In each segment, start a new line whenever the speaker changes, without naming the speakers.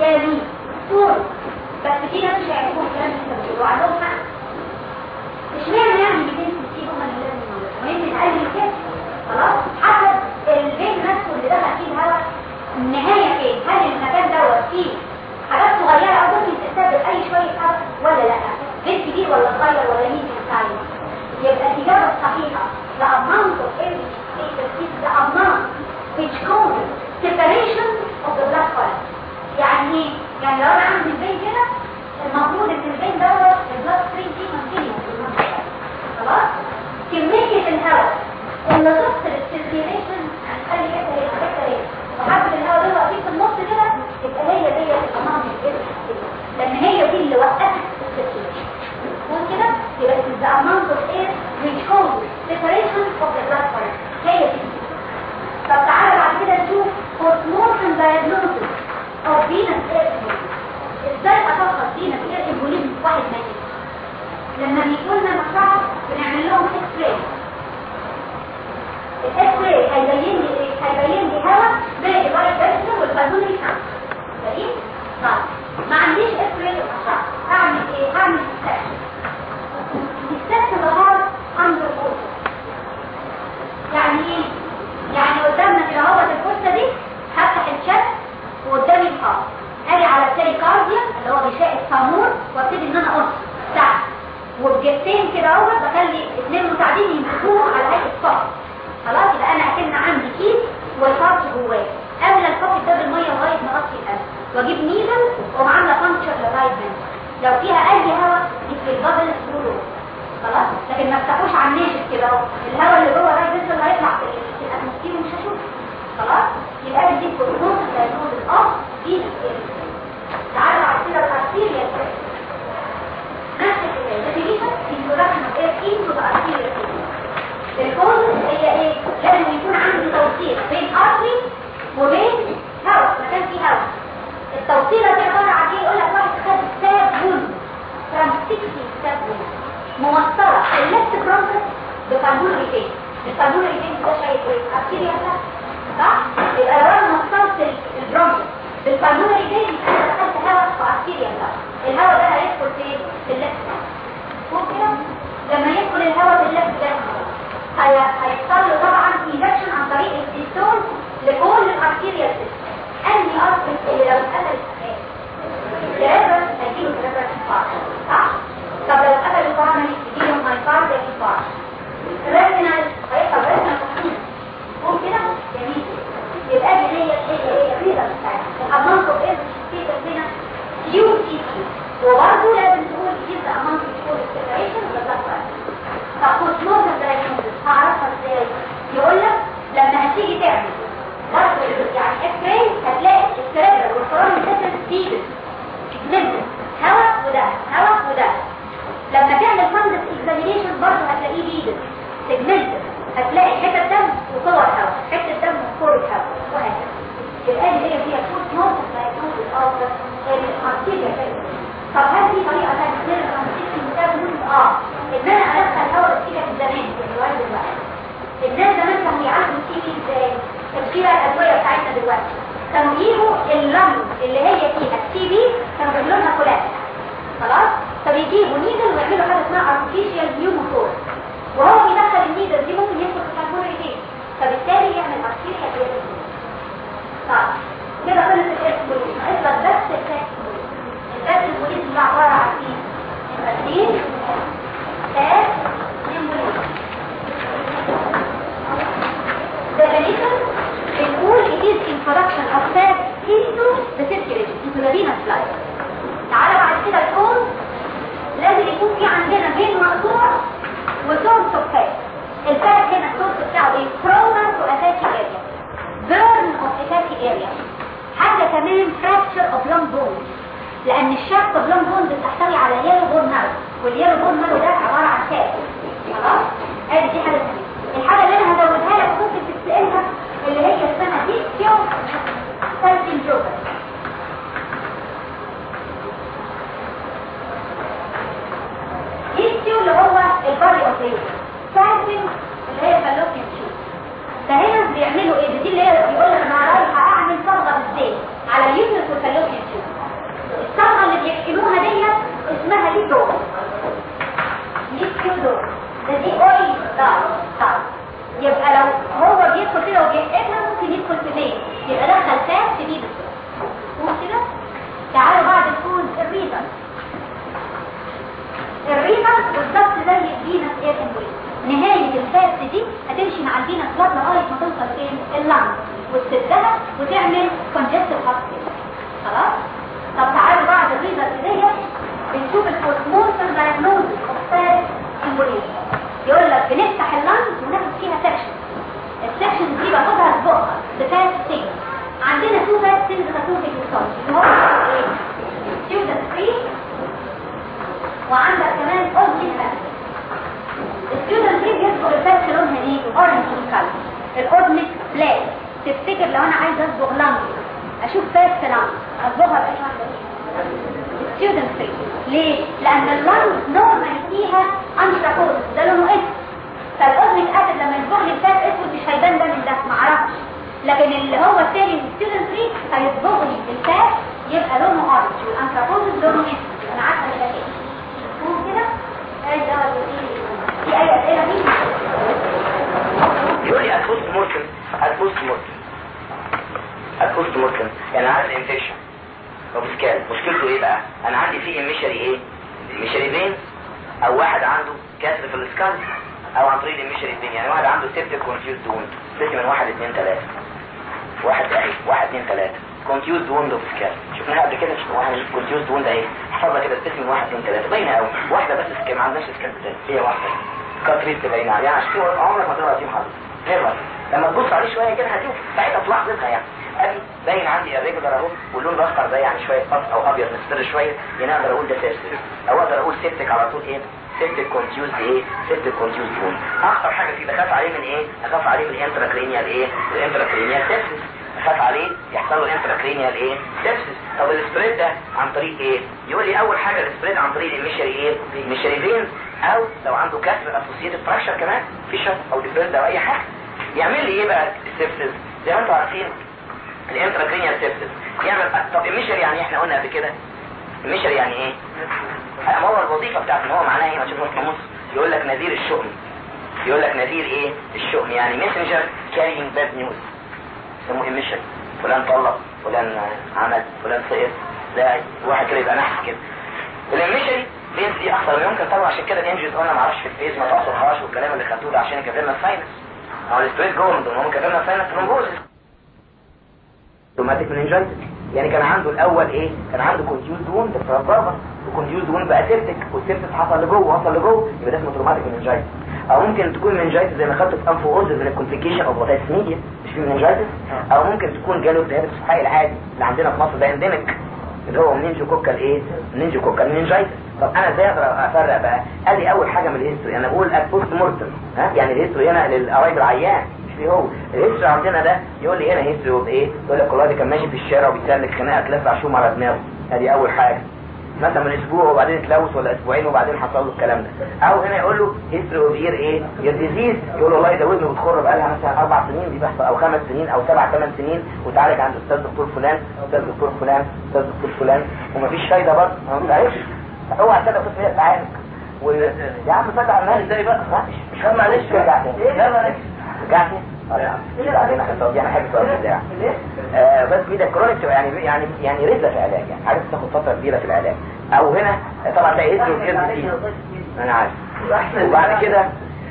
يعني صورة بس في ناس مش هيعرفوا الكلام اللي انت بتقوله وعندهم حق. اشمعنى يعني 260 هم اللي لازم المهم نقلل كده خلاص. حسب البيت نفسه اللي دخل فيه الهواء النهاية فين؟ هل المكان دوت فيه حاجات صغيرة؟ أو ممكن تستقبل أي شوية حرف ولا لأ؟ بيت كبير ولا صغير ولا مين هيتعين يبقى الإجابة الصحيحة the amount of energy is the amount which causes separation of the blood vessels يعني إيه يعني لو أنا عندي البين كده المفروض إن البين دوت البلس 3 دي ماتيريال خلاص؟ كمية الهواء. لما تفصل السيركيليشن عن كده حتة هي حتة وحبة الهواء ده واقفين في النص كده يبقى هي دي اللي الجسم لأن هي دي اللي وقفت السيركيليشن وكده كده؟ يبقى ذا amount of اير which كوز separation اوف ذا بلاد vessels هي دي. طب تعالى بعد كده نشوف postmortem diagnosis. أو فينا إيه؟ إزاي اتلخص فينا في إيه؟ واحد لما بيكون لنا مصعب بنعمل لهم إكس راي الاكس راي هيبين ارتيريا صح؟ يبقى لو أنا البرونكس بالقانون ريتين أنا دخلت هواء في ارتيريا الهواء ده هيدخل فين؟ في الليفت ممكن لما يدخل الهواء في الليفت ده هيحصل له طبعا ايجكشن عن طريق الديستول لكل سيستم انهي ارتري اللي لو اتقفل الكرابر هيجيله انفاركت صح؟ طب لو اتقفل الكرامل يجيله مايكارد انفاركت الريتينال هيحصل ريتينال تحويل ممكن كده جميل يبقى دي هي الريزه بتاعتها الامانت اوف إيه في هنا يو سي وبرضه لازم تقول يبقى امانت فور السيبريشن ولا طب كوسموز دايجنوستس هعرفها إزاي يقول لك لما هتيجي تعمل برضه يعني إكس راي هتلاقي السيربرال والفرامل سيستم سيبل نزل هواء وده هواء وده لما تعمل فندس اكزامينيشن برضه هتلاقيه بيدل سيجمنت هتلاقي حتة دم وصور هواء حتة دم وصور هواء وهكذا دي هي فيها كوسموز دايجنوستس أو الارتيكل طب هل في طريقة ثانية غير الارتيكل آه. إن أنا ادخل هواء السيجا في الزمان في الوقت دلوقتي. الناس زمان كانوا يعالجوا السيجا إزاي؟ تشكيله الأدوية بتاعتنا دلوقتي. كانوا يجيبوا اللم اللي هي فيها السي بي كانوا بيعملوا لها كولات. خلاص؟ فبيجيبوا نيدل ويعملوا حاجة اسمها ارتفيشال نيوموفور وهو النيدل دي ممكن في الكربون ايدين فبالتالي يعمل ارتفيشال نيوموفور طيب كده خلص ناقص بس الفاكس الاسبوليز اللي عبارة عن إيه؟ البرسين فات نيمبوليز definition بنقول it is introduction of fat into the circulation into the venous side تعالى بعد كده ال cause لازم يكون في عندنا vein مقطوع و source of ال fat هنا ال source بتاعه إيه fatty area. Burn of a fatty area. حاجة كمان fracture of long bones لأن الشق of long bones بتحتوي على yellow bone marrow وال yellow bone marrow ده عبارة عن fat خلاص؟ ادي دي حاجة ثانية الحاجة اللي أنا هزودها لك ممكن تسألها اللي هي اسمها دي كيو سالفين جوبر دي اللي هو الباري اوبريشن سالفين اللي هي فالوكين شو فهنا بيعملوا إيه؟ دي اللي هي بيقول لك أنا رايحة أعمل صبغة بالزيت على اليوتيوب والفالوكين شو الصبغة اللي بيحقنوها ديت اسمها دي دور ده دي أويل. دار يبقى لو هو بيدخل كده وبيحقنها ممكن يدخل في مين يبقى دخل فات في ممكن كده؟ تعالوا بعد الفوز الريزن الريزن بالظبط زي اير امبوليس نهاية الفات دي هتمشي مع الفينس بلاد لغاية ما توصل فين؟ اللنج وتسدها وتعمل congestive heart خلاص؟ طب تعالوا بعد ال reason دي بنشوف ال postmortem diagnosis of embolism يقول لك بنفتح ال lung وناخد فيها section ال section دي باخدها اصبغها ب fat stain عندنا two fat stain اللي هو إيه؟ Sudan three وعندك كمان اوبجي فات ال Sudan three بيدخل ال fat لونها إيه orange color ال orange black تفتكر لو أنا عايز اصبغ lung أشوف fat في lung اصبغها بأي واحدة ليه؟ لأن ال lung normal فيها anthracosis ده لونه اسود فال osmic acid لما يصبغ لي ال fat اسود مش هيبان ده من ده معرفش لكن اللي هو التاني Sudan three هيصبغ لي ال fat يبقى لونه orange وال anthracosis لونه اسود أنا عارفة كده كده مفهوم كده؟ إيه ده في أي أسئلة دي؟
يقول لي البوست مورتم البوست مورتم البوست مورتم يعني عارف الانفكشن طب سكان مشكلته إيه بقى؟ أنا عندي فيه ميشري إيه؟ ميشري بين؟ أو واحد عنده كسر في السكال أو عن طريق الميشري بين. يعني واحد عنده سيبتك كونفيوز ووند سيبتك من واحد اتنين تلاتة. واحد اهي واحد اثنين ثلاثة كونفيوزد ووند اوف سكال شفناها قبل كده؟ شفنا كونفيوزد ووند اهي احفظها كده. الاسم من واحد اثنين ثلاثة باينة قوي واحدة بس سكال ما عندناش سكال تاني. هي واحدة. كاتريت باينة يعني عشان كده عمرك ما تقرأ فيه حضرتك نيفر لما تبص عليه شوية كده هتشوف ساعتها تلاحظها يعني. ادي باين عندي الريجولار اهو واللون الأصفر ده يعني شوية قص أو أبيض مصفر شوية. يعني أقدر أقول ده سيرسيس أو أقدر أقول سيبتك على طول إيه؟ سيبتك كونفيوز إيه؟ سيبتك كونفيوز بون أخطر حاجة فيه بخاف عليه من إيه؟ اخاف عليه من الانتراكرينيال إيه؟ الانتراكرينيال سيبسيس اخاف عليه يحصل له intracranial إيه؟ sepsis طب ال spread ده عن طريق إيه؟ يقول لي أول حاجة ال spread عن طريق ال emissary إيه؟ ال emissary veins أو لو عنده كسر associated fracture كمان fissure أو different أو أي حاجة. يعمل لي إيه بقى؟ ال sepsis. زي ما أنتم عارفين ال intracranial sepsis. يعمل طب ال emissary يعني إحنا قلنا قبل كده. ال emissary يعني إيه؟ ما هو الوظيفة بتاعته إن هو معناها إيه؟ ما تشوفوا في النص. يقول لك نذير الشؤم. يقول لك نذير إيه؟ الشؤم. يعني ميسنجر كارينج باد نيوز يسموه المشري فلان طلق فلان عمل فلان سقط. لا واحد كده يبقى نحس كده. المشري بينز دي اخطر ما يمكن طبعا عشان كده الانجز قلنا ما أعرفش في الفيز ما تعصرهاش والكلام اللي خدوه ده عشان كافيرنا ساينس هو الستريت جوه من ضمنهم ساينس ترومبوزس روماتيك مننجايتس يعني كان عنده الأول إيه؟ كان عنده كونفيوزد ووند فبابا و contused wound بقى septic وال septic حصل لجوه وصل لجوه يبقى ده اسمه traumatic meningitis أو ممكن تكون meningitis زي ما خدته في انف اورز زي ال complication of otitis media مش في meningitis أو ممكن تكون جاله التهاب الصحي العادي اللي عندنا في مصر ده endemic اللي هو meningococcal إيه meningococcal meningitis طب أنا إزاي أقدر أفرق بقى؟ ادي أول حاجة من ال history أنا بقول post mortem ها؟ يعني ال history هنا للقرايب العيان مش هو. ال history عندنا ده يقول لي هنا history إيه يقول لك والله ده كان ماشي في الشارع وبيسلك خناقة ثلاث شوم على دماغه ادي أول حاجة. مثلا من أسبوع وبعدين اتلوث ولا أسبوعين وبعدين حصل له الكلام ده. أو هنا يقول له history of إيه؟ ear disease. يقول له والله ده ودنه بتخر بقالها مثلا أربع سنين دي بيحصل أو خمس سنين أو سبع ثمان سنين. وتعالج عند أستاذ دكتور فلان أستاذ دكتور فلان أستاذ دكتور فلان. ومفيش فايده برضه ما بتعرفش. أوعى تصدق بس هي تعالج و... يا عم فتح على الناس إزاي بقى؟ مش فاهم معلش رجع تاني لا معلش. رجع السؤال بتاعي آه بس كده كرونيك يعني يعني يعني رزله في العلاج يعني. عارف تاخد فترة كبيرة في العلاج. أو هنا طبعا ده هيدرو كده أنا عارف. وبعد كده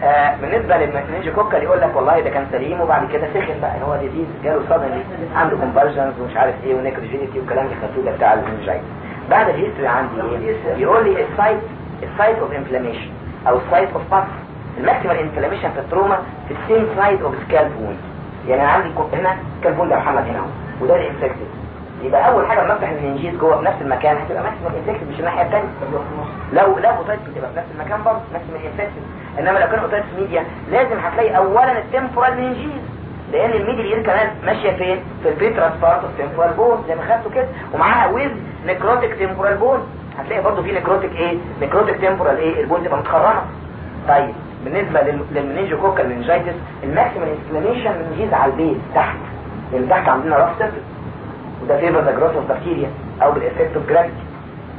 آه بالنسبة للمنينجو كوكال يقول لك والله ده كان سليم وبعد كده سخن بقى. هو ديزيز جاله صدمة عنده كونفرجنز ومش عارف إيه ونيكروجينيتي والكلام الخطوله بتاع المنجايت بعد الهيستوري عندي إيه؟ يقول لي السايت السايت اوف انفلاميشن أو السايت اوف باث ال maximal inflammation في ال trauma في ال same side of scalp wound يعني أنا عندي هنا scalp wound يا محمد هنا وده ال infected يبقى أول حاجة لما أفتح ال meninges جوه في نفس المكان هتبقى maximal infected مش الناحية الثانية لو لا otitis بتبقى في نفس المكان برضه maximal infected إنما لو كان otitis media لازم هتلاقي اولا ال temporal meninges لأن ال middle ear كمان ماشية فين؟ في ال petrous part of temporal bone زي ما خدته كده. ومعاها with necrotic temporal bone هتلاقي برضه في necrotic إيه؟ necrotic temporal إيه؟ ال bone تبقى متخرمة. طيب بالنسبة للمنينجو كوكال منجايتس الماكسيمال انفلاميشن منجيز على البيت تحت لأن تحت عندنا rough surface وده favor the growth of bacteria أو بال effect of gravity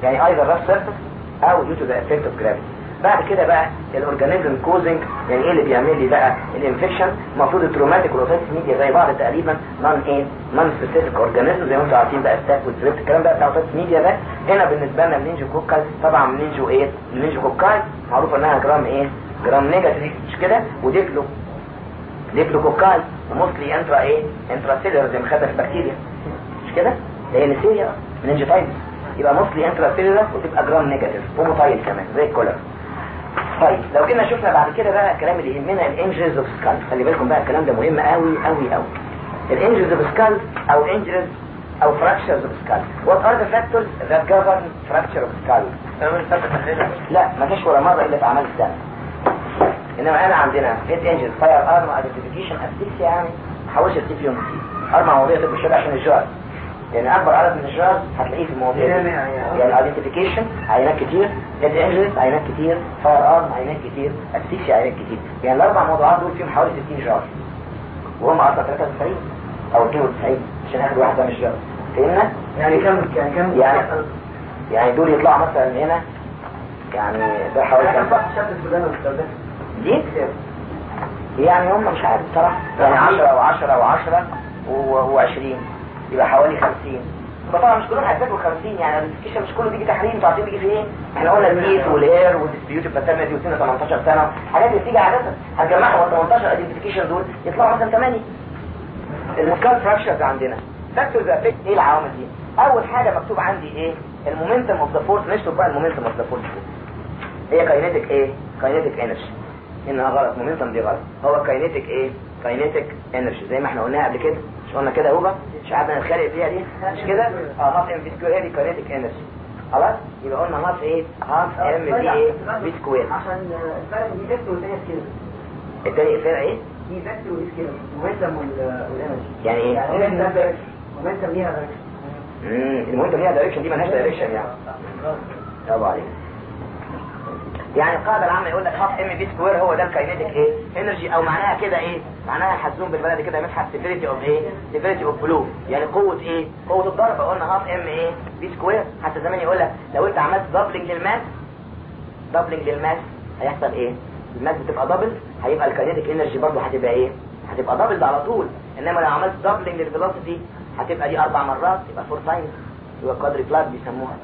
يعني أيضا rough surface أو due to the effect of gravity بعد كده بقى ال organism causing يعني إيه اللي بيعمل لي بقى ال infection المفروض ال traumatic وال otitis media زي بعض تقريبا non إيه non specific organism زي ما أنتم عارفين بقى staph وال strept الكلام بقى بتاع ال otitis media ده. هنا بالنسبة لنا meningococcal طبعا meningo إيه meningococcal معروف إنها جرام إيه gram negative مش كده؟ و diplo diplococcal و mostly intra إيه intracellular زي ما في البكتيريا. مش كده؟ ده هي Neisseria meningitidis يبقى mostly intracellular وتبقى gram negative و motile كمان زي ال cholera طيب لو كنا شفنا بعد كده بقى الكلام اللي يهمنا ال injuries of skull خلي بالكم بقى الكلام ده مهم قوي قوي قوي ال injuries of skull أو injuries أو fractures of skull what are the factors that govern fracture of skull لا ما فيش ولا مرة إلا في أعمال السنة. إنما أنا عندنا head injury fire arm identification asphyxia يعني فيهم كتير أربع مواضيع تبقى شبه عشان ال jar يعني أكبر عدد من ال jar هتلاقيه في المواضيع دي. يعني identification عينات كتير. injury عينات كتير. fire arm عينات كتير. asphyxia عينات كتير. يعني الأربع موضوعات دول فيهم حوالي 60 جار وهم أصلا 93 أو 92 عشان أخد واحدة من الجار فهمنا؟
يعني كم يعني كم
يعني يعني دول يطلعوا مثلا من هنا. يعني ده حوالي
والسودان
دي؟ يعني هم مش عارف بصراحة. يعني 10 و10 و10 و20 يبقى حوالي 50 فطبعا مش كلهم هيذاكروا 50 يعني الديسكشن مش كله بيجي تحريم أنتوا عارفين بيجي في إيه؟ إحنا قلنا الميت والاير والديسبيوت باترنتي وسن 18 سنة. حاجات بتيجي عادة هتجمعهم ال 18 ايدنتيفيكيشن دول يطلعوا مثلا 8 المسكال فراكشرز عندنا. فاكتورز افكت إيه العوامل دي. أول حاجة مكتوب عندي إيه؟ المومنتم اوف ذا فورس نشوف بقى المومنتم اوف ذا فورس هي كاينيتيك إيه كاينيتيك انرجي إنها غلط. مومنتم دي غلط. هو كاينيتيك إيه كاينيتيك انرجي زي ما إحنا قلناها قبل كده. قلنا كده هوبا مش قعدنا نتخانق فيها دي مش كده؟ آه half m v square دي kinetic energy خلاص؟ يبقى قلنا half إيه؟ half m v إيه؟ v square
عشان الفرق دي vector والتانية scalar
التاني فرق إيه؟
دي vector ودي scalar momentum وال energy
يعني إيه؟
يعني momentum momentum ليها direction
ال momentum ليها direction دي مالهاش direction يعني. برافو عليك. يعني القاعدة العامة يقول لك half m v square هو ده ال kinetic إيه؟ energy. أو معناها كده إيه؟ معناها حزوم بالبلدي كده مسحة severity of إيه؟ severity of blow يعني قوة إيه؟ قوة الضربة قلنا half m إيه؟ v square. حتى زمان يقول لك لو انت عملت doubling لل mass doubling لل mass هيحصل إيه؟ ال mass بتبقى double هيبقى ال kinetic energy برضه هتبقى إيه؟ هتبقى double على طول. انما لو عملت doubling لل velocity هتبقى دي أربع مرات يبقى four times يبقى quadrupled بيسموها.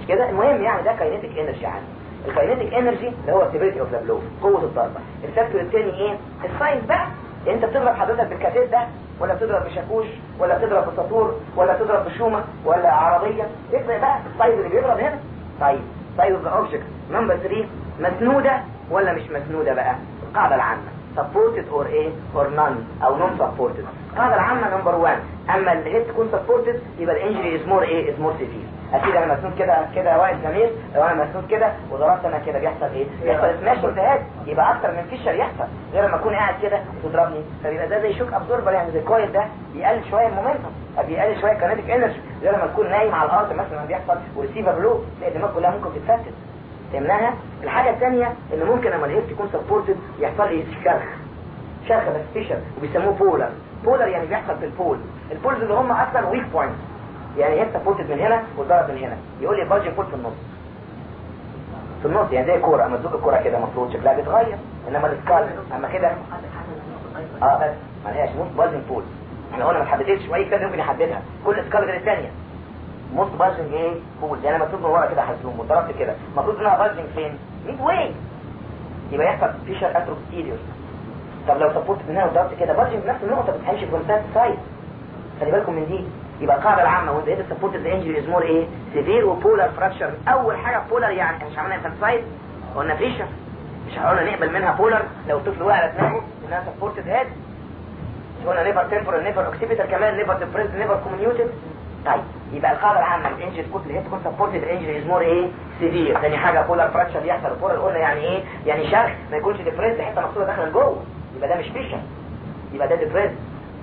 مش كده؟ المهم يعني ده kinetic energy يعني ال kinetic energy اللي هو ال severity of the blow قوة الضربة. ال factor الثاني إيه؟ ال size بقى انت بتضرب حضرتك بالكاسيت ده ولا بتضرب بشاكوش ولا بتضرب بساطور ولا بتضرب بشومة ولا عربية. يفرق بقى ال size اللي بيضرب هنا. طيب size the object number 3 مسنودة ولا مش مسنودة بقى؟ القاعدة العامة. supported or إيه or none أو non supported القاعدة العامة number 1 أما ال head تكون supported يبقى ال injury is more إيه is more severe أكيد أنا مسنود كده كده واقف جميل لو أنا مسنود كده وضربت أنا كده بيحصل إيه؟ بيحصل سماش والتهاب يبقى أكتر من fissure يحصل غير لما أكون قاعد كده وتضربني. فبيبقى ده زي shock absorber يعني زي coil ده بيقلل شوية ال momentum بيقلل شوية kinetic energy غير لما تكون نايم على الأرض مثلا بيحصل very severe لو تلاقي الدماغ كلها ممكن تتفتت. فهمناها الحاجة الثانية ان ممكن لما ال head تكون supported يحصل إيه شرخ. شرخ بس fissure وبيسموه polar polar يعني بيحصل في ال pole ال poles اللي هم أكثر weak point يعني هي supported من هنا وضرب من هنا. يقول لي البادج فول في النص. في النص يعني زي كورة أما تزق الكورة كده المفروض شكلها بيتغير إنما ال skull أما كده آه بس ما لهاش most bulging pole إحنا قلنا ما تحددش وأي كتاب ممكن يحددها. كل skull غير الثانية. most bulging إيه؟ pole يعني أنا مكتوب من ورا كده حزوم وضربت كده. المفروض إنها bulging فين؟ midway. يبقى يحصل fissure anteroposterior طب لو supported من هنا وضربت كده bulging بنفس النقطة بتمشي في ال side خلي بالكم من دي. يبقى القاعدة العامة وانت إيه supported the injury is more إيه؟ severe و polar fracture أول حاجة polar يعني مش عملنا infanticide قلنا fissure مش قلنا نقبل منها polar لو الطفل وقع على دماغه إنها supported head قلنا never temporal never occipital كمان never depressed never comminuted طيب يبقى القاعدة العامة ال injury تكون ال head تكون supported injury is more إيه؟ severe ثاني حاجة polar fracture يحصل. polar قلنا يعني إيه؟ يعني شرخ ما يكونش depressed حتة مقصودة داخله لجوه يبقى ده مش fissure يبقى ده depressed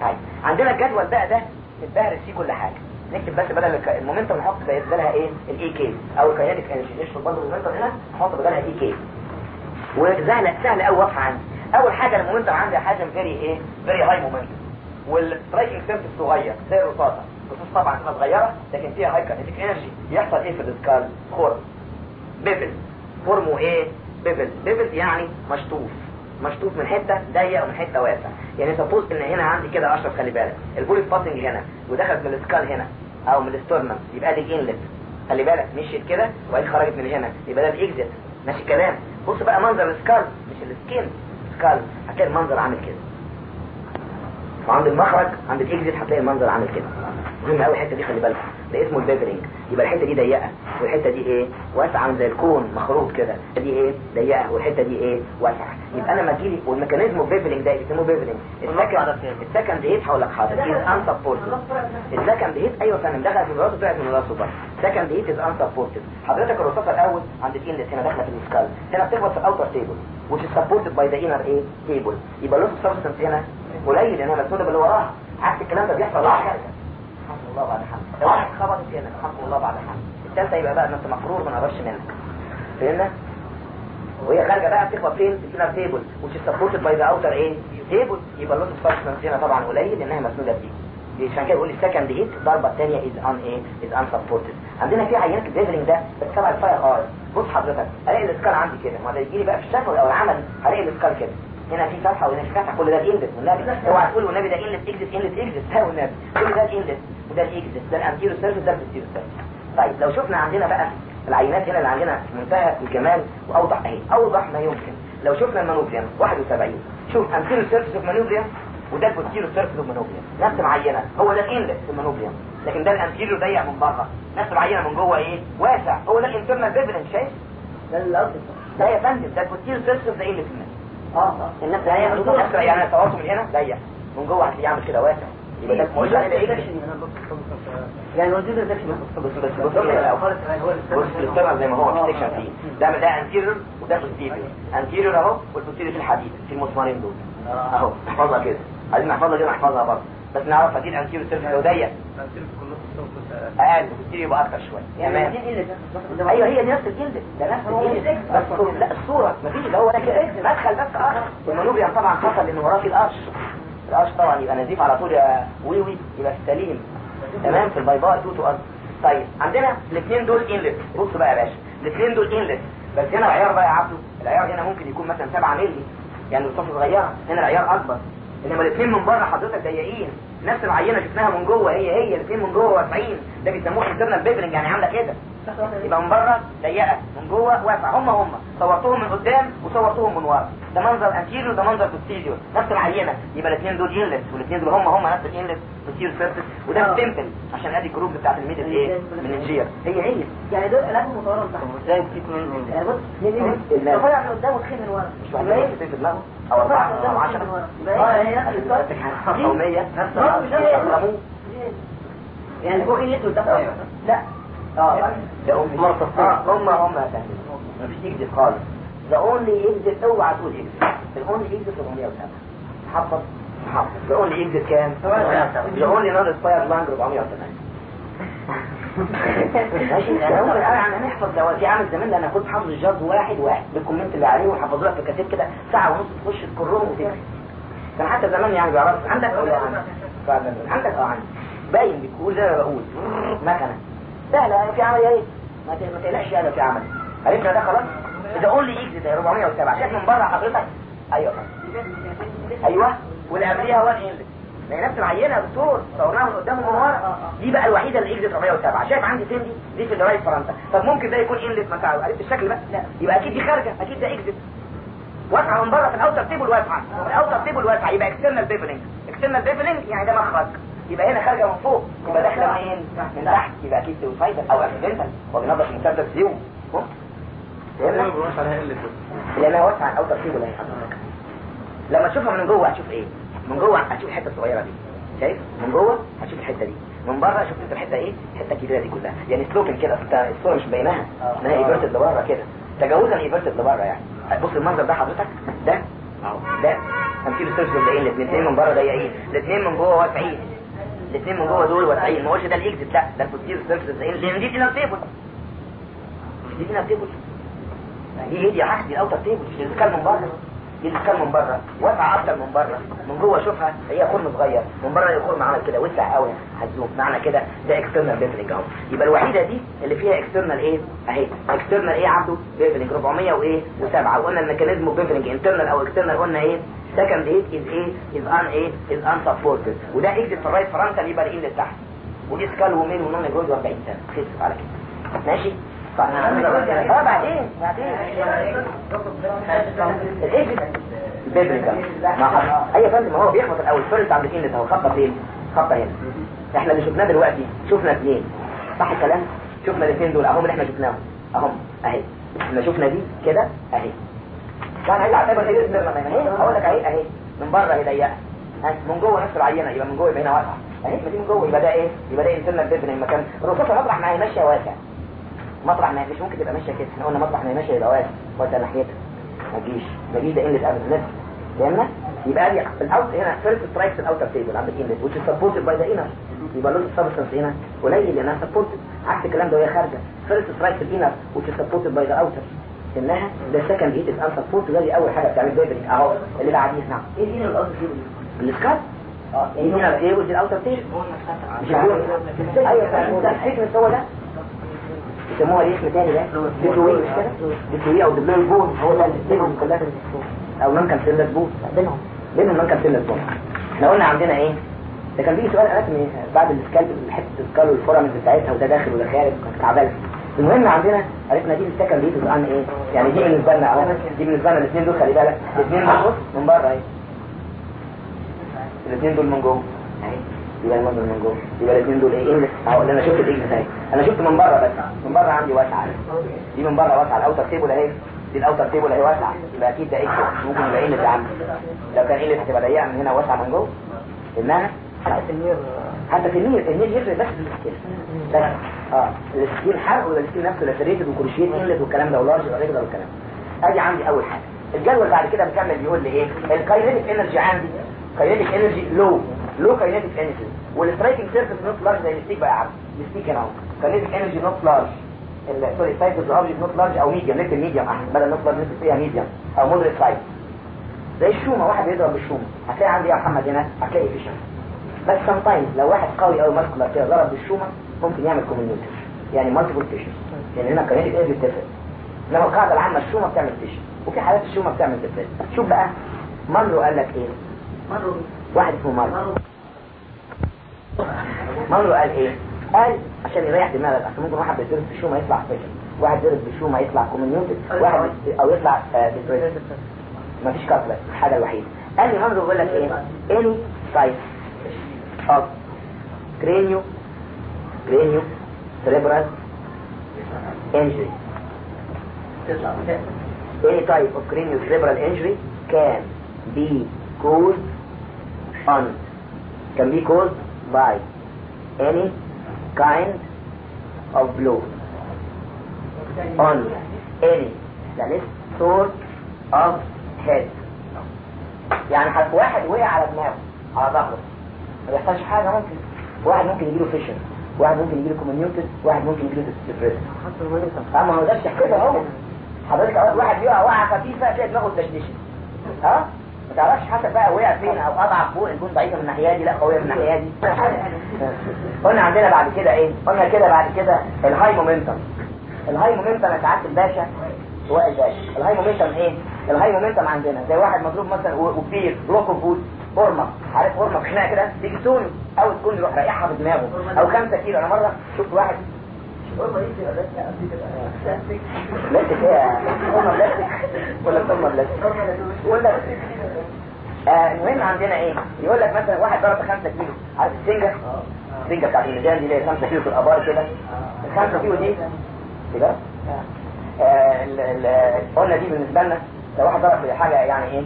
طيب عندنا الجدول بقى ده متفهرس فيه كل حاجة. نكتب بس بدل ال momentum نحط بدلها إيه؟ ال EK أو ال kinetic energy. نشوف برضه ال momentum هنا؟ نحط بدلها EK وسهله سهله قوي واضحة عندي. أول حاجة ال momentum عندي حازم very إيه؟ very high momentum وال striking surface صغير زي الرصاصة. الرصاص طبعا تبقى صغيرة لكن فيها high kinetic energy يحصل إيه في ال skull خرم. bevel فورمه إيه؟ bevel bevel يعني مشطوف. مشطوف من حتة ضيق ومن حتة واسع يعني suppose ان هنا عندي كده اشرف خلي بالك. ال bullet passing هنا ودخلت من ال skull هنا أو من ال sternum يبقى دي inlet خلي بالك مشيت كده وبعدين خرجت من هنا. يبقى ده ال exit ماشي الكلام بص بقى منظر ال skull مش السكين. skull. هتلاقي المنظر عامل كده. وعند المخرج عند ال exit هتلاقي المنظر عامل كده. مهم قوي الحتة دي خلي بالك. ده اسمه ال beveling يبقى الحتة دي ضيقة والحتة دي إيه؟ واسعة عامل زي ال cone مخروط كده. دي إيه؟ ضيقة والحتة دي إيه؟ واسعة. يبقى أنا لما أجيلي وال mechanism of beveling ده بيسموه beveling ال second ال second hit هقول لك حاضر. is unsupported ال second hit أيوه فاهم. دخلت من راسه طلعت من راسه بره ال second hit is unsupported حضرتك الرصاصة الأول عند ال inlet هنا داخلة في ال skull هنا بتخبط في ال outer table which is supported by the inner إيه table يبقى loss substance هنا قليل لانها مسنوده باللي وراها عكس الكلام ده بيحصل بعد كده الحمد لله بعد حمد لو واحد خبطت هنا الحمد لله بعد حمد الثالثه يبقى بقى أنت مفروض ما نقربش منك. فهمنا؟ وهي خارجة بقى بتخبط فين؟ في ال inner table is supported by the outer إيه table يبقى ال loss substance هنا طبعا قليل لأنها مسنوده بدي عشان كده بقول ال second hit الضربه الثانية is un إيه is unsupported عندنا في عينات ال beveling ده بس تبع ال firearm بص حضرتك الاقي ال skull عندي كده. ما ده يجي لي بقى في الشكل أو العمل هلاقي ال skull كده. هنا في فتحه وهنا في فتحه كل ده ال inlet والنبي اوعى تقول والنبي ده inlet exit inlet exit ها والنبي كل ده ال inlet وده ال exit ده ال anterior surface ده ال posterior surface طيب لو شفنا عندنا بقى العينات هنا اللي عندنا منتهى الجمال واوضح اهي اوضح ما يمكن لو شفنا ال manubrium 71 شوف anterior surface of manubrium وده ال posterior surface ال manubrium نفس العينه هو ده ال inlet في ال manubrium لكن ده ال anterior ضيق من بره نفس العينه من جوه إيه واسع هو ده ال internal beveling شايف
ده الأصل
ده يا فندم ده ال posterior surface ده inlet الناس
آه
الناس هي نفس يعني التواصل من هنا؟ ضيق من جوه هتلاقيه عامل كده واسع يبقى ده مش ده إيه
يعني هو
بص بص بص الاسترال زي ما هو في سيكشن فيه. ده ده انتيريور وده بوستيريور انتيريور أهو والبوستيريور في الحديد في المسمارين دول. أهو نحفظها كده. عايزين نحفظها كده نحفظها برضه. بس نعرف أكيد انتيريور سيرفيس لو ضيق. أقل البوستيريور يبقى أكتر شوية. تمام. أيوه هي دي نفس الجلد ده نفس الجلد بس لا الصورة. مفيش. ده هو مدخل بس آه المانوبيا طبعا حصل لأن وراه في القش القش طبعا يبقى نزيف على طول يا وي وي. يبقى سليم. تمام؟ في البيضاء تو تو أرض. طيب عندنا الاثنين دول انلت بص بقى يا باشا. الاثنين دول انلت بس هنا العيار بقى يا عبده. العيار هنا ممكن يكون مثلا 7 مللي. يعني الصفحه صغيرة. هنا العيار أكبر. إنما الاثنين من بره حضرتك ضيقين. نفس العينة شفناها من جوه. هي هي الاثنين من جوه واسعين. ده بيسموه انترنال بيبرنج يعني عاملة كده. يبقى من بره ضيقه من جوه واسعه هم هم صورتهم من قدام وصورتهم من ورا ده منظر anterior ده منظر posterior نفس العينه يبقى الاثنين دول inlet والاثنين دول هم هم نفس ال inlet posterior surface وده.
ال
temporal عشان ادي ال groove بتاعت ال middle إيه meningeal هي هي
يعني دول مصورة من تحت
إزاي تكون
يعني بص
المال.
رفيع من قدام وتخين من ورا
مش واحد في دماغه أو اربعه أو 10
آه هي نفس
أو 100 نفس. الرموز
يعني فوق يده تحت
لا آه ده هم هم فاهمين مفيش يكذب خالص. ده only exit أوعى تقول exit ال only exit 407 حفظ حفظ ده only exit كام؟ ده only non respired lung 408 ماشي أنا ممكن أنا نحفظ دواتي عامل زمان أنا كنت حافظ الجاز واحد واحد. بال comment اللي عليه وحفظوا لك في كتاب كده. ساعة ونص تخش تكرهم وتكتب. كان حتى زمان يعني بيعرف عندك؟ ولا عندك؟ فعلا عندك. آه عندي باين بتقول زي ما بقول. مكنة. سهلة في عمل إيه؟ ما تقلقش أنا في عمل عرفنا ده خلاص؟ إذا قول لي exit 407 شايف من بره حضرتك؟ أيوه. أيوه. واللي قبليها هو ال inlet هي نفس العينة يا دكتور. صورناها من قدام ومن ورا. دي بقى الوحيدة اللي exit 407 شايف عندي فين دي؟ دي في ال right frontal. طب ممكن ده يكون inlet مكانه عرفت الشكل بقى؟ لا. يبقى أكيد دي خارجة. أكيد ده exit واسعة من بره في ال outer table واسعة. ال outer table واسعة. يبقى external beveling external bevelling يعني ده مخرج. يبقى هنا خارجة من فوق يبقى داخلة منين من تحت يبقى أكيد suicidal أو accidental هو بينظف المسدس زيو فهمنا؟ لانها واسعه ال outer table اهي حضرتك لما تشوفها من جوه هتشوف إيه؟ من جوه هتشوف الحتة الصغيرة دي. شايف؟ من جوه هتشوف الحتة دي. من بره شفت أنت الحتة إيه؟ الحتة الكبيرة دي كلها. يعني sloping كده أنت الصورة مش بايناها إنها everted لبره كده. تجاوزا everted لبره يعني. بص المنظر ده حضرتك. ده أهو. ده. تمثيل ال surface ضيقين الاثنين من بره ضيقين. الاثنين من جوه واسعين الاثنين من جوه دول واسعين ما قلتش ده ال exit لا ده ال posterior surface ضيقين لأن دي ال inner table دي ال inner table دي هي دي عكس دي ال outer table مش الاسكان من بره. دي الاسكان من بره. واسعة أكتر من بره. من جوه شوفها هي خرم صغير. من بره الخرم عمل كده. وسع قوي هتزوم معنى كده. ده external bevelling أهو. يبقى الوحيدة دي اللي فيها اكسترنال إيه أهي. اكسترنال إيه عبده بيفلنج 400 وإيه و7 وقلنا الميكانيزم بيفلنج انترنال أو اكسترنال قلنا إيه؟ سكند إيه از إيه از ان إيه از ان سبورتد وده في الرايت فرنسا يبقى الايه اللي تحت ودي سكال ومين؟ ونون جوز 40 سنة. خلصت على كده. ماشي؟ طيب آه بعدين بعدين. الاكزت بيبريكا ما حصل اي فندم هو بيخبط الأول. فيرست عند الانلت اهو خبطه فين خبطة هنا. إحنا اللي شفناه دلوقتي. شفنا اثنين صح الكلام؟ شفنا الاثنين دول. اهم اللي إحنا شفناهم. اهم أهي. إحنا شفنا دي كده أهي. كان عايز اعتبر هي السر اهي هقول لك أهي أهي من بره هي ضيقه ها، من جوه نفس العينة يبقى من جوه يبقى هنا واسعه أهي دي من جوه يبقى ده إيه؟ يبقى ده انترنال بيبن مكان الرصاصه مطرح ما هي ماشية واسع مطرح ما مش ممكن تبقى ماشية كده. إحنا قلنا مطرح ما هي ماشية يبقى واسع واسع ناحيتها ما تجيش. ما تجيش ده انلت ابدا نفس فهمنا؟ يبقى دي الاوت هنا فيرست سترايكس الأوتر تيبل عند الانلت is supported by the inner. يبقى لون السبستنس هنا. قليل لأنها سبورتد عكس الكلام ده وهي خارجة. فيرست سترايكس الإنر which is supported by the إنها ده سكند هيت از سبورت ده دي أول حاجة بتعمل بيبريك أهو اللي بعديه نعم.
إيه دي؟ الأصل
السكات آه إيه ودي الأوتر تيبل مش عارف. أيوه ده السيكنس هو ده؟ يسموها ليه اسم تاني ده. ديتوي مش كده؟ ديتوي أو دبلوي بون هو ده السيكنس كلها. أو نون سيلس بون. بينهم. بينهم نون سيلس بون. إحنا قلنا عندنا إيه؟ ده كان بيجي سؤال اناتومي بعد السكالب حتة السكال والفورامز بتاعتها وده داخل وده خارج كانت تعبانه المهم عندنا عرفنا دي السكن دي تبقى عن إيه؟ يعني دي بالنسبة لنا أهو. دي بالنسبة لنا الاثنين دول خلي بالك. الاثنين من من بره أهي. الاثنين دول من جوه. اهي يبقى المنظر من جوه. يبقى الاثنين دول إيه؟ انجلس أهو اللي أنا شفت الاجلس اهي أنا شفت من بره بس. من بره عندي واسعة. دي من بره واسعة. الأوتر تيبل أهي. دي الأوتر تيبل أهي واسعة. يبقى أكيد ده إكس ممكن يبقى انجلس يا عم لو كان انجلس هتبقى ضيقة من هنا واسعة من جوه. إنها
حتى النير.
حتى في النيل يفرق بس في السكين بس. آه. السكين حرق ولا السكين نفسه لاتريتد وكروشيت انلت والكلام ده ولارج وريجولار والكلام ده. ادي عندي أول حاجة. الجدول بعد كده مكمل بيقول لي إيه؟ الكاينيتيك إنرجي عندي. كاينيتيك إنرجي لو. low kinetic energy. وال striking surface not large زي ال stick بقى يا عم. ال stick هنا أهو. kinetic energy not large. sorry size object not large أو medium نكتب medium أحسن. بدل not large نكتب فيها medium أو moderate size زي الشومة واحد بيضرب بالشومة. هتلاقي عندي يا محمد هنا. هتلاقي fissure بس sometimes لو واحد قوي قوي muscular كده ضرب بالشومة ممكن يعمل comminuted يعني multiple fissure يعني هنا kinetic energy بتفرق انما القاعدة العامة الشومة بتعمل fissure وفي حالات الشومة بتعمل depressed شوف بقى مانلو قال لك إيه؟
مروا
واحد اسمه مانلو مانلو قال إيه؟ قال عشان يريح دماغك عشان ممكن واحد بيضرب بالشومة يطلع فيشن واحد يضرب بالشومة يطلع كوميونيتد واحد أو يطلع ديفرنس مفيش كاتلس الحاجة الوحيدة. قال لي مانلو بيقول لك إيه؟ any size. of cranial cranial cerebral injury
تطلع
any type of cranial cerebral injury can be caused on can be caused by any kind of blow on any that is sort of head يعني حرف واحد وقع على دماغه على ظهره ما بيحصلش حاجة ممكن واحد ممكن يجيله fissure واحد ممكن يجيله comminuted واحد ممكن يجيله
depression
أما هو ده كده أهو. حضرتك واحد يقع وقعه خفيفه تلاقي دماغه تدشدش ها؟ ما تعرفش حسب بقى وقع فين أو اضعف فوق يكون ضعيفه من الناحية دي لا قوية من الناحية دي. قلنا عندنا بعد كده إيه؟ قلنا كده بعد كده ال high momentum. ال high momentum يا سعادة الباشا. سواء الباشا. ال high momentum إيه؟ ال high momentum عندنا. زي واحد مضروب مثلا وكبير أوف فورمه عارف فورمه خناقة كده؟ تيجي توني. أو تكون يروح رايحها بدماغه. أو خمسة كيلو. أنا مرة شفت واحد. بلاستيك إيه يا فورمه بلاستيك ولا فورمه بلاستيك يقول لك آه المهم عندنا إيه؟ يقول لك مثلا واحد ضرب 5 كيلو. عارف السنجة؟ السنجة بتاعت الميزان دي اللي هي 5 كيلو في الآبار كده. ال 5 كيلو دي كده آه قلنا دي بالنسبة لنا لو واحد ضرب في حاجة يعني إيه؟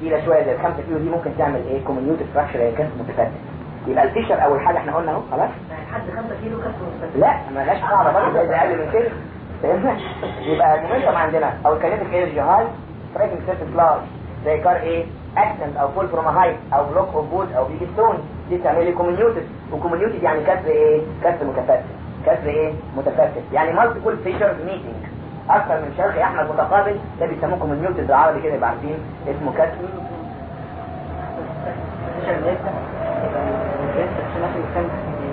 تقيله شوية زي ال 5 كيلو دي ممكن تعمل إيه؟ comminuted fracture يعني كسر متفتت يبقى ال fissure اول حاجة إحنا قلنا أهو خلاص.
حد 5 كيلو كسر
لا ما لهاش قاعدة برضه زي اللي أقل من كده. فاهمنا يبقى ال momentum عندنا. أو ال kinetic energy high striking surface large زي car إيه؟ accident أو fall from height أو block of wood أو big stone دي تعمل لي comminuted و comminuted يعني كسر إيه؟ كسر متفتت كسر إيه؟ متفتت يعني multiple fissures meeting أكثر من شرخ يا أحمد متقابل. ده بيسموه comminuted بالعربي كده يبقى عارفين اسمه كسر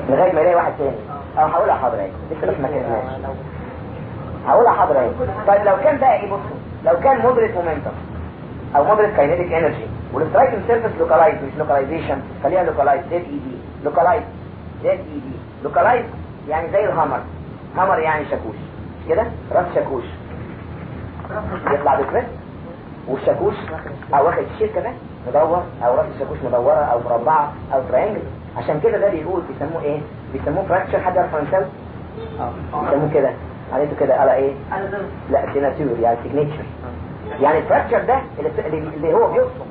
لغاية ما يلاقي واحد تاني. أو هقولها اهي لسه ما كتبناش هقولها اهي طيب لو كان بقى إيه بصوا. لو كان moderate momentum أو moderate kinetic energy وال striking surface localized مش localization خليها لوكالايز. زد إي دي. لوكالايز. زد إي دي. لوكالايز يعني زي الهامر. هامر يعني شاكوش. كده؟ راس شاكوش. يطلع بكريست والشاكوش أو واخد الشير كمان مدور أو راس الشاكوش مدورة أو مربعة أو ترينجل عشان كده ده بيقول بيسموه إيه؟ بيسموه فراكشر حد يعرف فرنساوي بيسموه كده. عليته كده على
إيه؟
لا سيناتور يعني سيجنتشر يعني الفراكشر ده اللي, اللي- هو بيرسم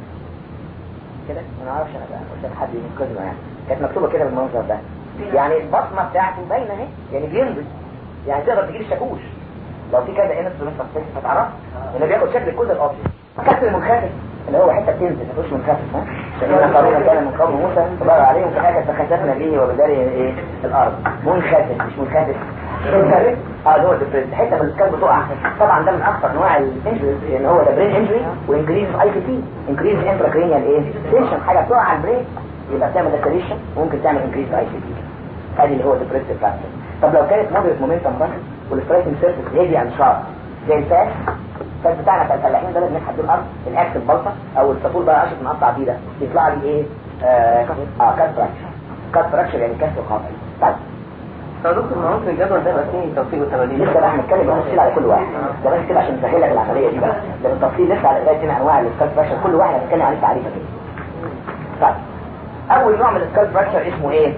كده؟ ما أعرفش أنا بقى قلت حد ينقذنا يعني. كانت مكتوبة كده بالمنظر ده. يعني البصمة بتاعته باينة أهي يعني بينزل يعني تقدر تجيب الشاكوش. لو في كذا instrument مختلف هتعرف انه بياخد شكل كل ال object كسر المنخفض. اللي هو حتة بتنزل ما تقولش منخفض ها؟ عشان هنا قارون كان من قوم موسى فبقى عليهم في حاجة فخسفنا به وبدار إيه؟ الأرض. منخفض مش منخفض. آه اللي هو ال depressed حتة من الكلب بتقع طبعا ده من أخطر انواع ال injuries ان هو ده brain injury و increase ICT increase intracranial إيه؟ tension حاجة بتقع على ال brain يبقى بتعمل laceration وممكن تعمل increase ICT ادي اللي هو depressed fracture طب لو كانت moderate momentum بس وال striking surface heavy and sharp زي الفاس الفاس بتاعنا بتاع الفلاحين ده لازم نحدد الأرض ال axe البلطة أو الساطور بقى عشان نقطع بيه ده يطلع لي إيه؟ آه آه، cut fracture. cut fracture يعني كسر قاطع طيب.
طب دكتور ما ممكن الجدول ده يبقى فيه توفيق وتمارين
لسه بقى هنتكلم بالتفصيل على كل واحد. ده بس كده عشان نسهل لك العملية دي بقى. ده بالتفصيل لسه على قرايه هنا أنواع ال skull fracture. كل واحد هنتكلم عليه تعريفه كده. طيب. أول نوع من ال skull fracture اسمه إيه؟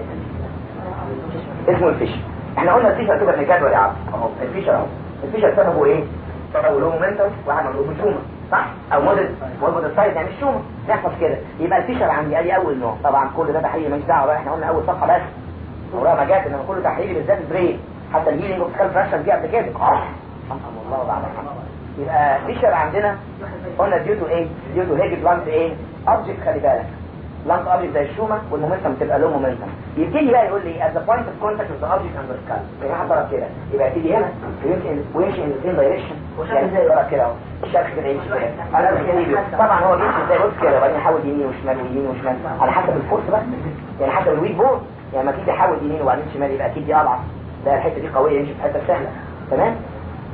اسمه ال fissure إحنا قلنا ال fissure كده في الجدول يا عم اهو ال fissure اهو. ال fissure سببه إيه؟ سببه low momentum واحد مضروب بالشومه صح؟ أو middle middle size يعني الشومه نحفظ كده. يبقى ال fissure عندي ادي أول نوع. طبعا كل ده تحليل مش دعوة بقى إحنا قلنا أول صفحة بس. وراها ما جات إنما كله تحليل بالذات ال brain حتى ال healing of skull fracture دي قبل كده. رحم الله وبعد الحمد. يبقى fissure عندنا قلنا due to إيه due to هيجي blunt إيه object خلي بالك. blunt object زي الشومه وال momentum تبقى low momentum يبتدي بقى يقول لي point of contact with the object and the skull. زي ما ضرب كده يبقى يبتدي هنا ويمشي ويمشي the same direction. يعني زي ضرب كده اهو الشكل كده يمشي كده على كده طبعا هو بيمشي زي بص كده وبعدين يحود يمين وشمال ويمين وشمال على حسب ال force بس يعني حسب ال weak bone يعني ما تيجي تحود يمين وبعدين شمال يبقى أكيد دي اضعف ده الحتة دي قوية يمشي في حتة سهلة. تمام؟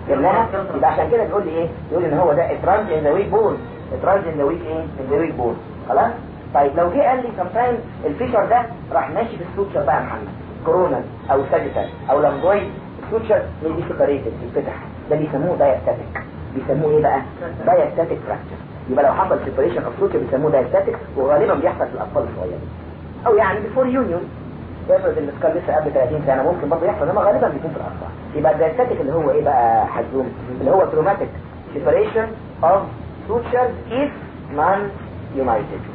جبناها يبقى عشان كده بيقول لي إيه؟ يقول إن هو ده it runs in the weak bone it runs in the weak إيه؟ in the weak bone خلاص؟ طيب لو جه قال لي sometimes ال fissure ده راح ماشي في ال suture بقى يا محمد coronal أو sagittal أو lambdoid ال suture اللي separated يتفتح ده بيسموه diastatic بيسموه إيه بقى؟ diastatic fracture يبقى لو حصل separation of suture بيسموه diastatic وغالبا بيحصل في الأطفال الصغيرين أو يعني before union افرض كان لسه قبل 30 سنة ممكن برضه يحصل إنما غالبا بيكون في الأطفال. يبقى ال diastatic اللي هو إيه بقى حزوم؟ اللي هو traumatic separation of sutures if non united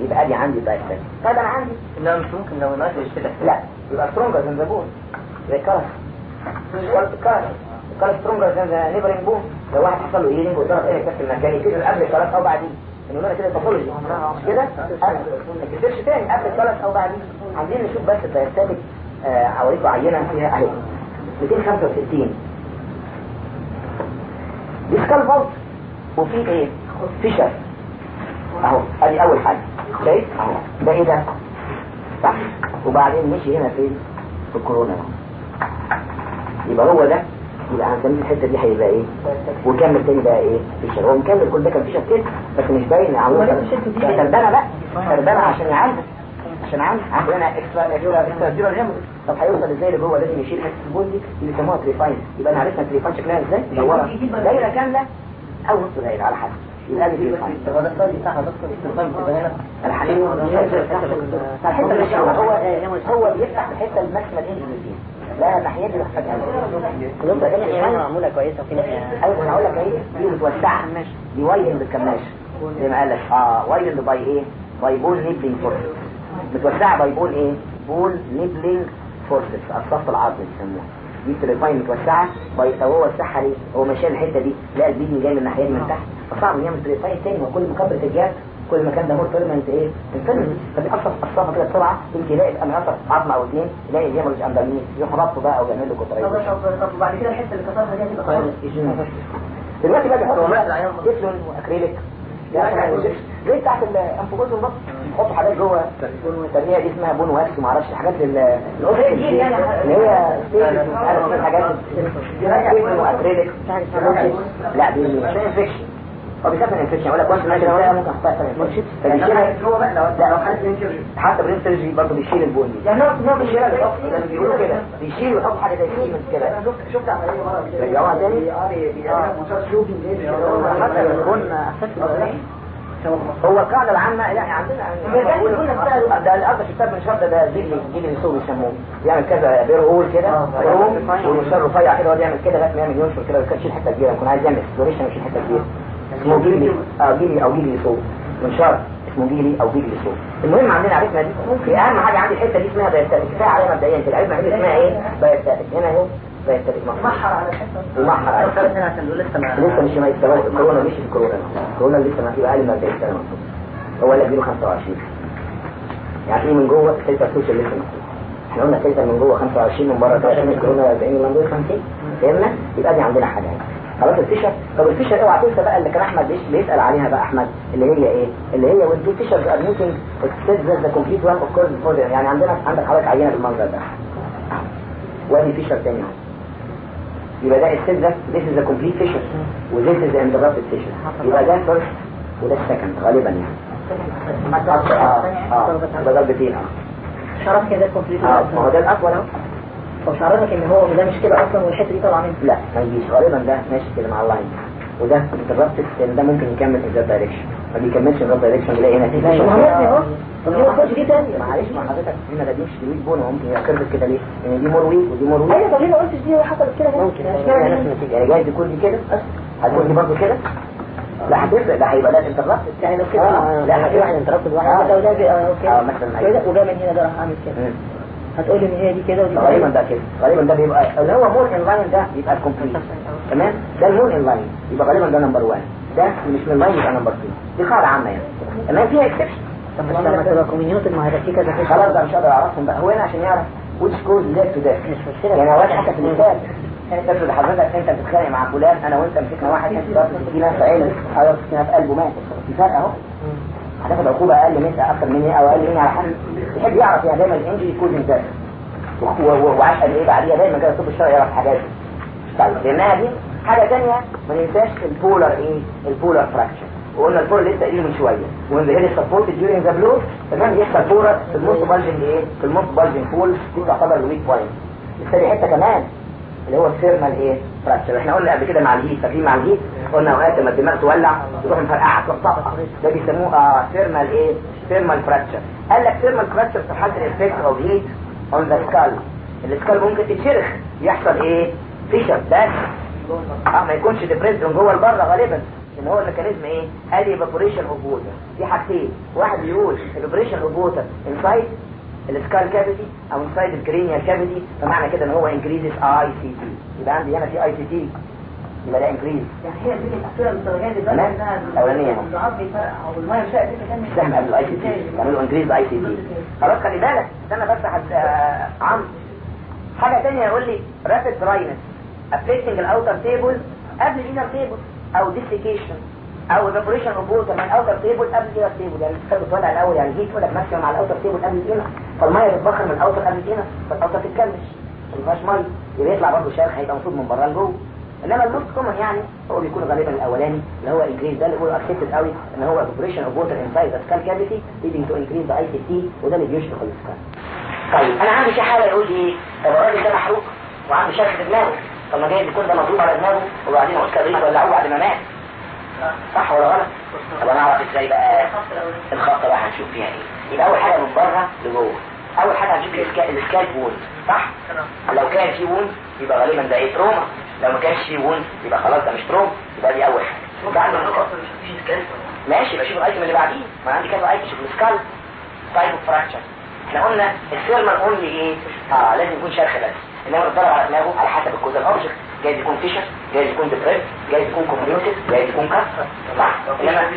يبقى دي عندي diastatic طيب أنا عندي.
لا مش ممكن لو ناقش يشتغل
لا يبقى stronger than the bone. زي callus callus callus stronger than the neighboring bone. لو واحد حصل له healing وضرب إيه في المكان يكسر قبل ال callus أو بعدين. إنه أنا كده pathology كده؟ ما تاني. قبل ال callus أو بعدين. عايزين نشوف بس ال diastatic هوريكم عينه فيها أهي. 265 دي skull vault وفي إيه؟ fissure أهو ادي أول حاجة. شايف أهو. ده إيه ده؟ صح. وبعدين مشي هنا فين؟ في ال coronal. يبقى هو ده. يبقى هنسميه الحتة دي هيبقى إيه؟ وكمل تاني بقى إيه؟ fissure هو مكمل. كل ده كان fissure كده بس مش باين. عامل تربنة بقى. تربنة عشان يعالج عشان عندي أنا extra extra extra طب هيوصل إزاي لجوه؟ لازم يشيل حتة ال bone دي اللي بيسموها trephine. يبقى أنا عرفنا trephine شكلها إزاي؟ دايرة كاملة أو نص دايرة على حسب. الحقيقة الحته هو هو بيفتح الحته الماكسيمال انجل فيها لا الناحيه دي
كلهم تقريبا يعني معموله كويسه وفي
أيوه أنا هقول لك إيه دي متوسعه دي وايلند بالكماش زي ما قال لك آه وايلند باي إيه باي بول نيبلينج فورس متوسعه باي بول إيه بول نيبلينج فورسز الصف العظمي بيسموها دي تريفاين متوسعه باي هو وسعها ليه هو ماشي الحته دي لقى البيدنج جاي من الناحيه من تحت فصعب يعمل تريفاين تاني وكل ما كبرت الجاب كل ما كان ده more permanent إيه ال infirmity فبيقصف قصافه كده بسرعة يمكن يلاقي أنا قصف عظمة أو اثنين يلاقي ال hemorrhage underneath يروح ربطه بقى أو يعمل له cauterization
طب وبعد كده الحتة اللي كسرها دي هتبقى
دلوقتي بقى بيحطوا Teflon و acrylic زي بتاعت الانفوجوزون بس يحطوا حاجات جوه تسميها دي اسمها bone wax ما أعرفش حاجات لل اللي هي حاجات Teflon و acrylic لا دي مش انفكشن هو بيخاف من الانفكشن يقول لك وانت ماشي ده ممكن احطها في انفكشن فبيشيل
هو بقى لو
لا لو حد حتى برين سيرجي برضه بيشيل البون. دي
يعني هو هو مش
بيشيلها بيحط زي ما بيقولوا كده. بيشيل ويحط حاجة زي سيمنت كده.
أنا شفت شفت عمليه مره كده
رجعوها تاني؟
بيعملوا مسار شوفنج
حتى البون هو القاعدة العامة يعني عندنا ده الأرض شتاب من شرط ده جيل جيل السوق بيسموه. يعمل كذا بير هول كده روم والمنشار رفيع. كده هو يعمل كده لغاية ما يعمل ينشر كده ويكون يشيل حتة كبيرة يكون عايز يعمل اكسبلوريشن ويشيل حتة كبيرة. اسمه جيلي آه جيلي أو جيلي سوق منشار اسمه جيلي أو جيلي سوق المهم عندنا عرفنا دي في أهم حاجة عندي الحتة دي اسمها بايستاتيك كفاية عليها مبدئيا كده. عرفنا دي اسمها إيه؟ بايستاتيك هنا أهو بايستاتيك
محر على الحتة
ومحر على
سنين عشان لسه ما
لسه مش ما يستوعب الكورونا مش الكورونا. الكورونا لسه ما في أقل من 40 سنة هو اللي اديله 25 يعني في من جوه؟ سلسله السوشيال لسه مكتوب إحنا قلنا سلسله من جوه 25 من بره. 30 الكورونا 40 من دول 50 فهمنا؟ يبقى دي عندنا حاجة. خلاص الفيشر طب الفيشر اوعى تنسى بقى اللي كان أحمد بيسأل عليها بقى أحمد اللي هي إيه؟ اللي هي والدو فيشرز ار ميتنج اكسبت ذا كومبليت وان اوف كورس فور يعني عندنا عندك حضرتك عينة بالمنظر ده. وادي فيشر تاني أهو. يبقى ده السيل ده this is the complete fissure و this is the interrupted fissure يبقى ده first وده second غالبا يعني. آه آه ده ضربتين آه
شرف كده complete
آه ما هو ده الاطول اهو
طب مش عرفك إن هو ده مش كده أصلا والحتة دي طالعه منه
لا ما يجيش. غالبا ده ماشي كده مع ال line وده interrupted لأن ده ممكن يكمل في ال that direction ما بيكملش ال that direction بيلاقي هنا
هو أهو. طب ما يخش دي تاني
معلش مع حضرتك هنا ده مش weak bone وممكن يكرر كده ليه؟ لأن دي more weak ودي more weak
أيوه طب ليه ما قلتش دي حصلت كده؟
ممكن. يعني نفس النتيجه يعني جايز يكون دي كده؟ هتكون دي برضه كده؟ لا هتفرق. ده هيبقى ده interrupted
يعني لو كده.
آه،
لا واحد interrupted
آه.
واحد. لو ده بي- آه
آه
كده
مثلا
وجا من هنا ده راح عامل كده. هتقول إن هي دي كده ودي
غالبا ده كده. غالبا ده بيبقى اللي هو more in line ده يبقى ال complete تمام؟ ده ال more in line. يبقى غالبا ده number 1 ده مش من line يبقى number 2 دي قاعدة عامة يعني. تمام؟ فيها exception
طب لما تبقى comminuted ما هيبقى في كذا.
خلاص ده مش هقدر أعرفهم بقى. هو هنا عشان يعرف which led to that.
مش مشكلة.
يعني اول حاجة في المثال. انت افرض حضرتك انت بتتخانق مع فلان أنا وأنت مسكنا واحد أنت ضربت سكينه في عينك حضرتك سكينه في قلبه مات. في فرق أهو. هتاخد عقوبة أقل منك أكتر مني أو أقل مني على حسب يحب يعرف يعني دايما ال injury causing death وعاش قد إيه بعديها؟ دايما كده الطب الشرعي يعرف حاجات. طيب لانها دي حاجة ثانية ما ننساش ال polar إيه؟ ال polar fracture وقلنا ال polar لسه قايلينه من شوية. when the head supported during the blow تمام؟ يحصل polar في ال most bulging إيه؟ في ال most bulging pole دي تعتبر ال weak point الثاني حتة كمان اللي هو ال thermal إيه fracture إحنا قلنا قبل كده مع ال heat فاكرين مع ال heat قلنا اوقات لما الدماغ تولع تروح مفرقعة تروح ده بيسموه آه thermal إيه thermal fracture قال لك thermal fracture في حالة ال effect of heat on the skull ال skull ممكن تتشرخ يحصل إيه؟ fissure. بس آه ما يكونش depressed من جوه لبره غالبا. إن هو الميكانيزم إيه؟ قال ايفابوريشن اوف ووتر في حاجتين. واحد بيقول ايفابوريشن اوف ووتر انسايد السكال كافيتي أو انسايد الكرينيال كافيتي فمعنى كده إن هو انكريزز اي سي تي يبقى عندي هنا في اي سي تي يبقى ده انكريز
يعني هي دي الأسئلة المتوجهة دي
تمام. الأولانية.
الضعاف بيفرق أو المية مش هيقدر تكمل
سهم قبل الاي سي تي يعملوا انكريز اي سي تي خلاص خلي بالك. استنى بس حد آه، عم. حاجة ثانية يقول لي rapid dryness ابليسنج ال outer table قبل ال inner table أو desiccation أو of water من ال outer table قبل ال inner table يعني الكتاب بتولع الأول يعني heat لك maximum على ال outer table قبل ال inner فالميه تتبخر من ال outer قبل ال inner فال outer تتكلمش ما فيهاش ميه يبقى يطلع برضه شرخ هيبقى المفروض من بره لجوه. إنما ال most common يعني هو بيكون غالبا الأولاني اللي هو increase ده اللي هو accepted قوي إن هو evaporation of water inside the skull cavity leading to increase the ICT وده اللي بيشرخ ال skull طيب أنا عندي شي حاله يقول لي طب الراجل ده محروق وعنده شرخ في دماغه. طب ما جايز يكون ده مضروب على دماغه وبعدين عود كبريت ولعوه بعد ما مات؟ صح ولا غلط؟ طب أنا أعرف إزاي بقى الخطه بقى هنشوف فيها إيه؟ يبقى أول حاجة من بره لجوه. أول حاجة هنشوف ال scalp wound صح؟ لو كان في wound يبقى غالبا ده إيه؟ trauma لو ما كانش في wound يبقى خلاص ده مش trauma يبقى دي أول حاجة. بعد ما ماشي بشوف ال item اللي بعديه. ما عندي كذا item شوف ال skull type of fracture إحنا قلنا ال thermal only إيه؟ آه لازم يكون شرخ بس. إنما الضرب على دماغه على حسب الكود ال object جايز يكون fissure جايز يكون depressed جايز يكون comminuted جايز يكون كسر صح؟ إنما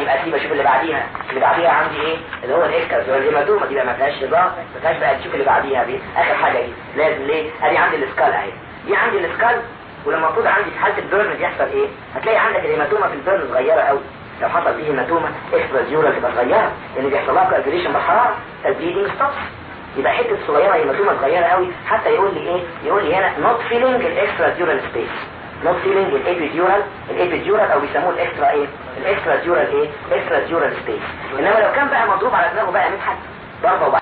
يبقى سيب أشوف اللي بعديها. اللي بعديها عندي إيه؟ اللي هو ال extradural الهيماتوما دي بقى ما فيهاش هزار ما فيهاش بقى تشوف اللي بعديها دي. آخر حاجة دي. لازم ليه؟ أدي عندي ال skull أهي. دي عندي ال skull ولما المفروض عندي في حالة ال burn يحصل إيه؟ هتلاقي عندك ال hematoma في ال burn صغيرة قوي لو حصل فيه hematoma extradural تبقى صغيرة لأن بيحصل لها coagulation بالحراره ال bleeding stops يبقى حتة صغيرة hematoma صغيرة قوي. حتى يقول لي إيه؟ يقول لي هنا not filling ال extradural space not filling ال epidural ال epidural أو بيسموه ال extra إيه؟ ال extradural إيه؟ extradural space إنما لو كان بقى مضروب على دماغه بقى مدحت ضربة